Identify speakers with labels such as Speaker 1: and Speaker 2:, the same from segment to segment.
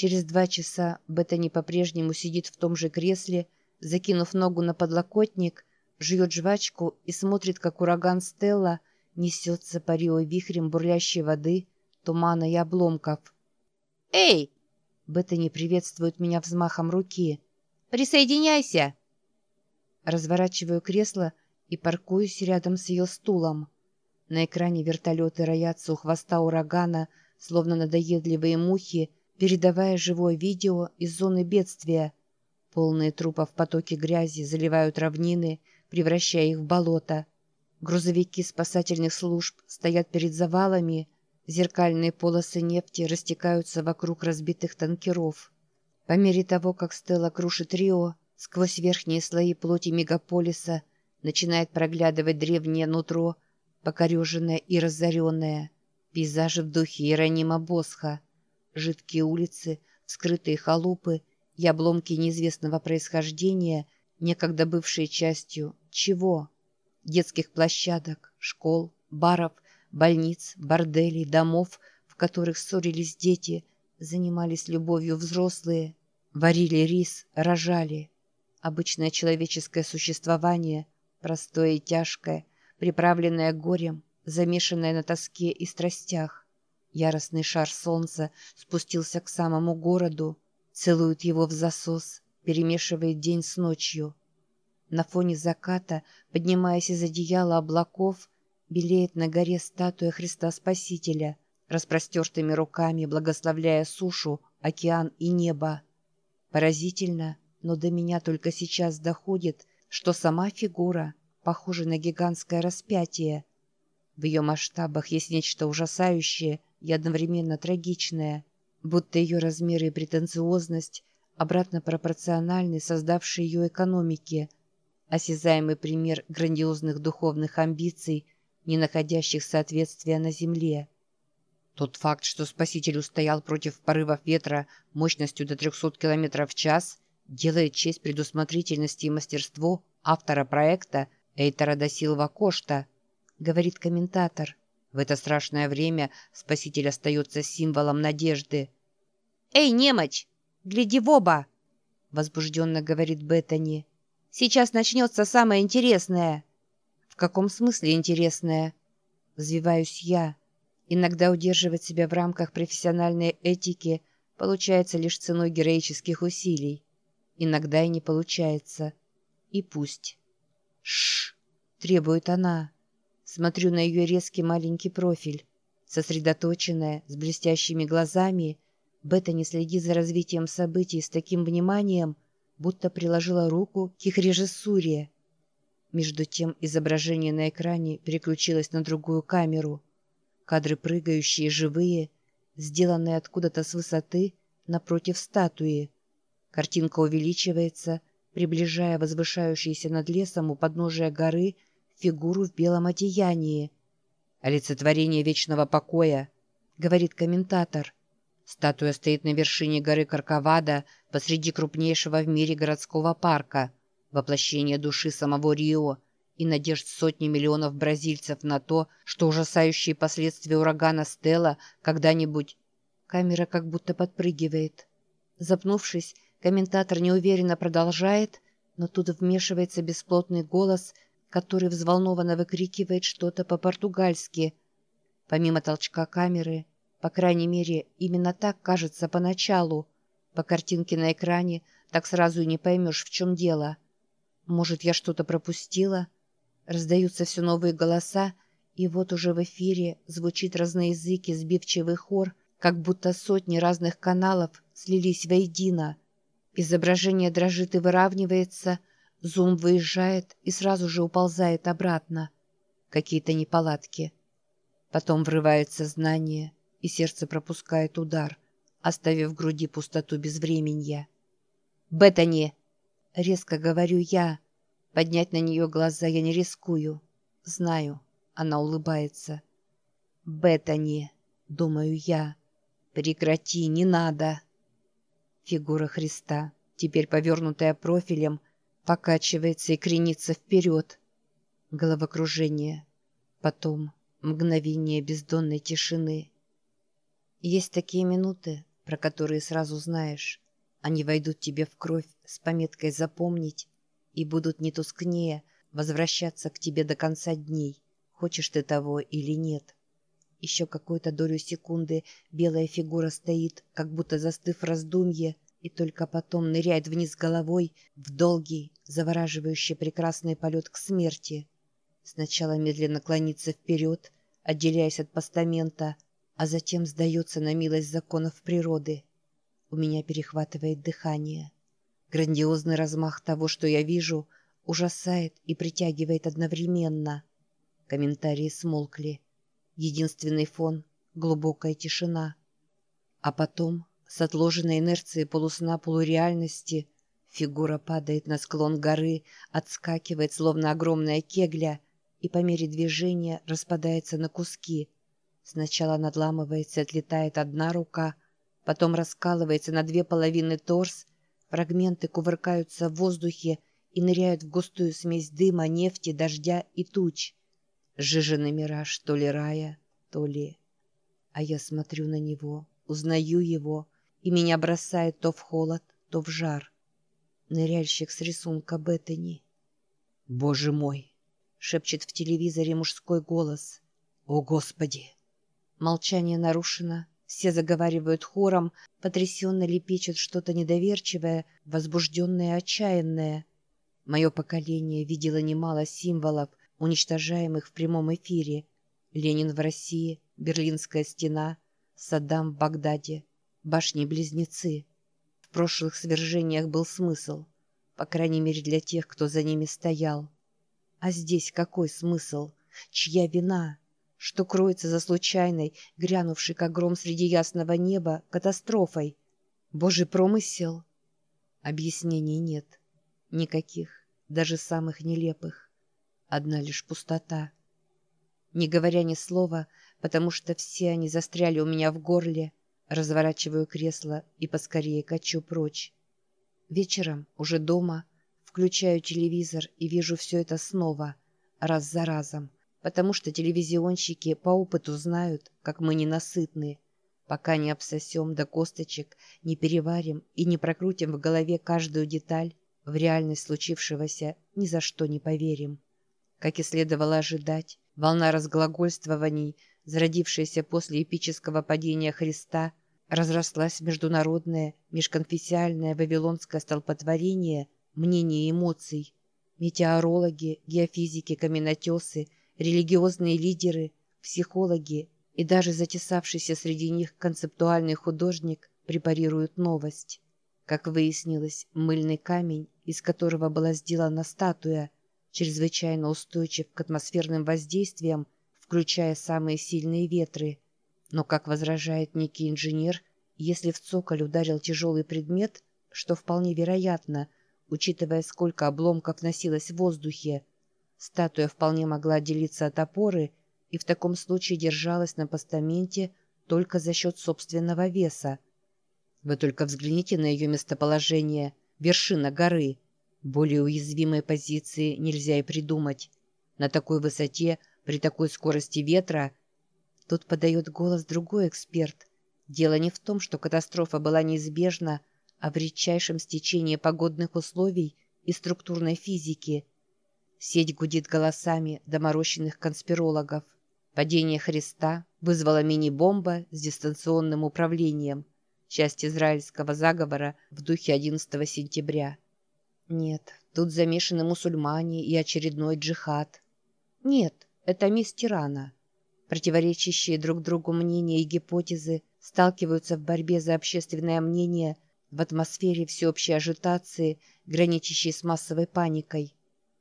Speaker 1: Через два часа Беттани по-прежнему сидит в том же кресле, закинув ногу на подлокотник, жует жвачку и смотрит, как ураган Стелла несется по Рио вихрем бурлящей воды, тумана и обломков.
Speaker 2: «Эй!»
Speaker 1: Беттани приветствует меня взмахом руки.
Speaker 2: «Присоединяйся!»
Speaker 1: Разворачиваю кресло и паркуюсь рядом с ее стулом. На экране вертолеты роятся у хвоста урагана, словно надоедливые мухи, передавая живое видео из зоны бедствия. Полные трупов потоки грязи заливают равнины, превращая их в болото. Грузовики спасательных служб стоят перед завалами, зеркальные полосы нефти растекаются вокруг разбитых танкеров. По мере того, как Стелла крушит Рио, сквозь верхние слои плоти мегаполиса начинает проглядывать древнее нутро, покореженное и разоренное. Пейзажи в духе Иеронима Босха. Жидкие улицы, вскрытые халупы и обломки неизвестного происхождения, некогда бывшие частью чего? Детских площадок, школ, баров, больниц, борделей, домов, в которых ссорились дети, занимались любовью взрослые, варили рис, рожали. Обычное человеческое существование, простое и тяжкое, приправленное горем, замешанное на тоске и страстях. Яростный шар солнца спустился к самому городу, целует его в засос, перемешивает день с ночью. На фоне заката, поднимаясь из одеяла облаков, белеет на горе статуя Христа Спасителя, распростертыми руками благословляя сушу, океан и небо. Поразительно, но до меня только сейчас доходит, что сама фигура похожа на гигантское распятие. В ее масштабах есть нечто ужасающее и одновременно трагичное, будто ее размеры и претенциозность обратно пропорциональны создавшей ее экономике – осязаемый пример грандиозных духовных амбиций, не находящих соответствия на Земле. Тот факт, что Спаситель устоял против порывов ветра мощностью до 300 км в час, делает честь предусмотрительности и мастерству автора проекта Эйтера да Силва Кошта, говорит комментатор. В это страшное время Спаситель остается символом надежды.
Speaker 2: «Эй, немочь, гляди в оба!»
Speaker 1: возбужденно говорит Беттани.
Speaker 2: Сейчас начнется самое интересное».
Speaker 1: «В каком смысле интересное?» Взвиваюсь я. Иногда удерживать себя в рамках профессиональной этики получается лишь ценой героических усилий. Иногда и не получается. И пусть. Шш! требует она. Смотрю на ее резкий маленький профиль. Сосредоточенная, с блестящими глазами, Бета не следит за развитием событий с таким вниманием, будто приложила руку к их режиссуре. Между тем изображение на экране переключилось на другую камеру. Кадры прыгающие, живые, сделанные откуда-то с высоты напротив статуи. Картинка увеличивается, приближая возвышающуюся над лесом у подножия горы фигуру в белом одеянии. «Олицетворение вечного покоя», — говорит комментатор — Статуя стоит на вершине горы Карковада посреди крупнейшего в мире городского парка, воплощение души самого Рио и надежд сотни миллионов бразильцев на то, что ужасающие последствия урагана Стелла когда-нибудь... Камера как будто подпрыгивает. Запнувшись, комментатор неуверенно продолжает, но тут вмешивается бесплотный голос, который взволнованно выкрикивает что-то по-португальски. Помимо толчка камеры, по крайней мере, именно так кажется поначалу. По картинке на экране так сразу и не поймешь, в чем дело. Может, я что-то пропустила? Раздаются все новые голоса, и вот уже в эфире звучит разноязыкий сбивчивый хор, как будто сотни разных каналов слились воедино. Изображение дрожит и выравнивается, зум выезжает и сразу же уползает обратно. Какие-то неполадки. Потом врывается знание — и сердце пропускает удар, оставив в груди пустоту безвременья.
Speaker 2: «Беттани!»
Speaker 1: — резко говорю я. Поднять на нее глаза я не рискую. Знаю, она улыбается. «Беттани!» — думаю я. «Прекрати, не надо!» Фигура Христа, теперь повернутая профилем, покачивается и кренится вперед. Головокружение. Потом мгновение бездонной тишины — есть такие минуты, про которые сразу знаешь. Они войдут тебе в кровь с пометкой «запомнить» и будут не тускнее возвращаться к тебе до конца дней, хочешь ты того или нет. Еще какую-то долю секунды белая фигура стоит, как будто застыв в раздумье, и только потом ныряет вниз головой в долгий, завораживающий прекрасный полет к смерти. Сначала медленно клонится вперед, отделяясь от постамента, а затем сдается на милость законов природы. У меня перехватывает дыхание. Грандиозный размах того, что я вижу, ужасает и притягивает одновременно. Комментарии смолкли. Единственный фон — глубокая тишина. А потом, с отложенной инерцией полусна полуреальности, фигура падает на склон горы, отскакивает, словно огромная кегля, и по мере движения распадается на куски. Сначала надламывается отлетает одна рука, потом раскалывается на две половины торс, фрагменты кувыркаются в воздухе и ныряют в густую смесь дыма, нефти, дождя и туч. Жиженый мираж то ли рая, то ли... А я смотрю на него, узнаю его, и меня бросает то в холод, то в жар. Ныряльщик с рисунка Беттани. «Боже мой!» — шепчет в телевизоре мужской голос. «О, Господи!» Молчание нарушено, все заговаривают хором, потрясенно лепечут что-то недоверчивое, возбужденное отчаянное. Мое поколение видело немало символов, уничтожаемых в прямом эфире. Ленин в России, Берлинская стена, Саддам в Багдаде, башни-близнецы. В прошлых свержениях был смысл, по крайней мере для тех, кто за ними стоял. А здесь какой смысл? Чья вина? Что кроется за случайной, грянувшей как гром среди ясного неба, катастрофой? Божий промысел? Объяснений нет. Никаких, даже самых нелепых одна лишь пустота. Не говоря ни слова, потому что все они застряли у меня в горле, разворачиваю кресло и поскорее качу прочь. Вечером, уже дома, включаю телевизор и вижу все это снова, раз за разом, потому что телевизионщики по опыту знают, как мы ненасытны, пока не обсосем до косточек, не переварим и не прокрутим в голове каждую деталь, в реальность случившегося ни за что не поверим. Как и следовало ожидать, волна разглагольствований, зародившаяся после эпического падения Христа, разрослась международное, межконфессиальное вавилонское столпотворение мнений и эмоций. Метеорологи, геофизики, каменотесы, религиозные лидеры, психологи и даже затесавшийся среди них концептуальный художник препарируют новость. Как выяснилось, мыльный камень, из которого была сделана статуя – чрезвычайно устойчив к атмосферным воздействиям, включая самые сильные ветры. Но, как возражает некий инженер, если в цоколь ударил тяжелый предмет, что вполне вероятно, учитывая, сколько обломков носилось в воздухе, статуя вполне могла отделиться от опоры и в таком случае держалась на постаменте только за счет собственного веса. Вы только взгляните на ее местоположение, вершина горы — более уязвимой позиции нельзя и придумать. На такой высоте, при такой скорости ветра... Тут подает голос другой эксперт. Дело не в том, что катастрофа была неизбежна, а в редчайшем стечении погодных условий и структурной физики. Сеть гудит голосами доморощенных конспирологов. Падение Христа вызвало мини-бомба с дистанционным управлением, часть израильского заговора в духе 11 сентября. Нет, тут замешаны мусульмане и очередной джихад. Нет, это месть тирана. Противоречащие друг другу мнения и гипотезы сталкиваются в борьбе за общественное мнение в атмосфере всеобщей ажитации, граничащей с массовой паникой.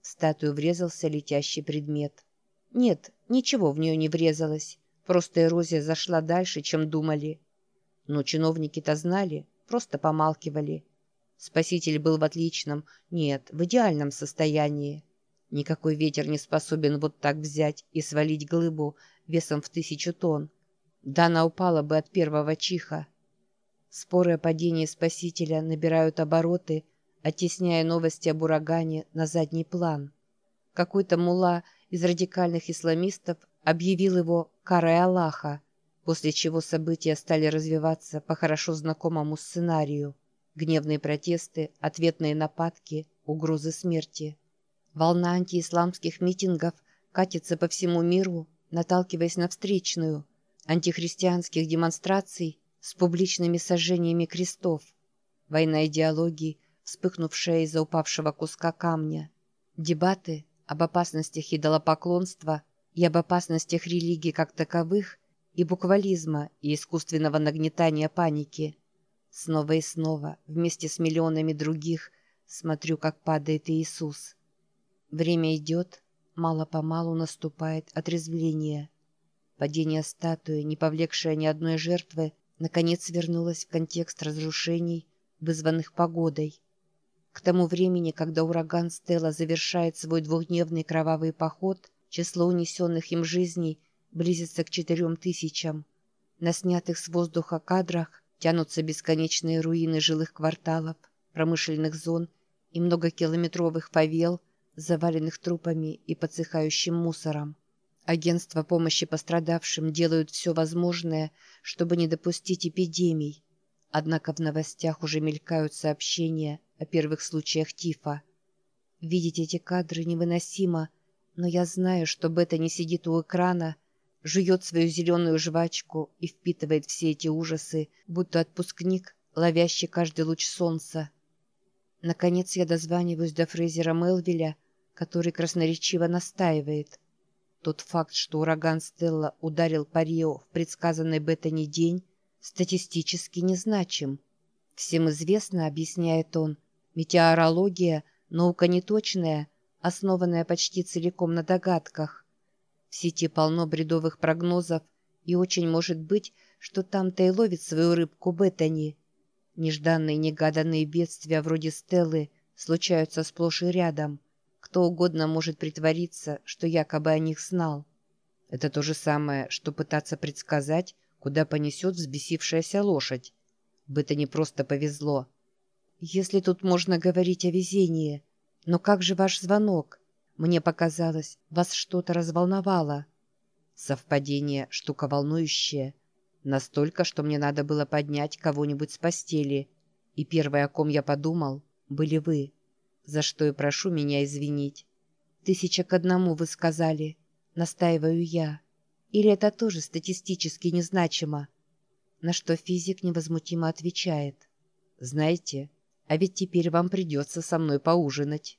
Speaker 1: В статую врезался летящий предмет. Нет, ничего в нее не врезалось. Просто эрозия зашла дальше, чем думали. Но чиновники-то знали, просто помалкивали. Спаситель был в отличном, нет, в идеальном состоянии. Никакой ветер не способен вот так взять и свалить глыбу весом в тысячу тонн. Да она упала бы от первого чиха. Споры о падении Спасителя набирают обороты, оттесняя новости об урагане на задний план. Какой-то мула из радикальных исламистов объявил его «карой Аллаха». после чего события стали развиваться по хорошо знакомому сценарию. Гневные протесты, ответные нападки, угрозы смерти. Волна антиисламских митингов катится по всему миру, наталкиваясь на встречную, антихристианских демонстраций с публичными сожжениями крестов. Война идеологий, вспыхнувшая из-за упавшего куска камня. Дебаты об опасностях идолопоклонства и об опасностях религии как таковых и буквализма и искусственного нагнетания паники. Снова и снова, вместе с миллионами других, смотрю, как падает Иисус. Время идет, мало-помалу наступает отрезвление. Падение статуи, не повлекшее ни одной жертвы, наконец вернулось в контекст разрушений, вызванных погодой. К тому времени, когда ураган Стелла завершает свой двухдневный кровавый поход, число унесенных им жизней близится к четырем тысячам. На снятых с воздуха кадрах тянутся бесконечные руины жилых кварталов, промышленных зон и многокилометровых фавел, заваленных трупами и подсыхающим мусором. Агентства помощи пострадавшим делают все возможное, чтобы не допустить эпидемий. Однако в новостях уже мелькают сообщения о первых случаях тифа. Видеть эти кадры невыносимо, но я знаю, что Бета не сидит у экрана, жует свою зеленую жвачку и впитывает все эти ужасы, будто отпускник, ловящий каждый луч солнца. Наконец я дозваниваюсь до Фрейзера Мелвиля, который красноречиво настаивает. Тот факт, что ураган Стелла ударил по Рио в предсказанный Беттани день, статистически незначим. Всем известно, объясняет он, метеорология – наука неточная, основанная почти целиком на догадках. В сети полно бредовых прогнозов, и очень может быть, что там-то и ловит свою рыбку Беттани. Нежданные негаданные бедствия вроде Стеллы случаются сплошь и рядом – кто угодно может притвориться, что якобы о них знал. Это то же самое, что пытаться предсказать, куда понесет взбесившаяся лошадь. Бы это не просто повезло. Если тут можно говорить о везении. Но как же ваш звонок? Мне показалось, вас что-то разволновало. Совпадение — штука волнующая. Настолько, что мне надо было поднять кого-нибудь с постели. И первое, о ком я подумал, были вы за что и прошу меня извинить. Тысяча к одному вы сказали, настаиваю я. Или это тоже статистически незначимо? На что физик невозмутимо отвечает. Знаете, а ведь теперь вам придется со мной поужинать.